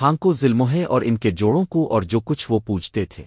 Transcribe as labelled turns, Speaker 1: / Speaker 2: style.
Speaker 1: ہاں کو ظلموں ہے اور ان کے جوڑوں کو اور جو کچھ وہ پوچھتے تھے۔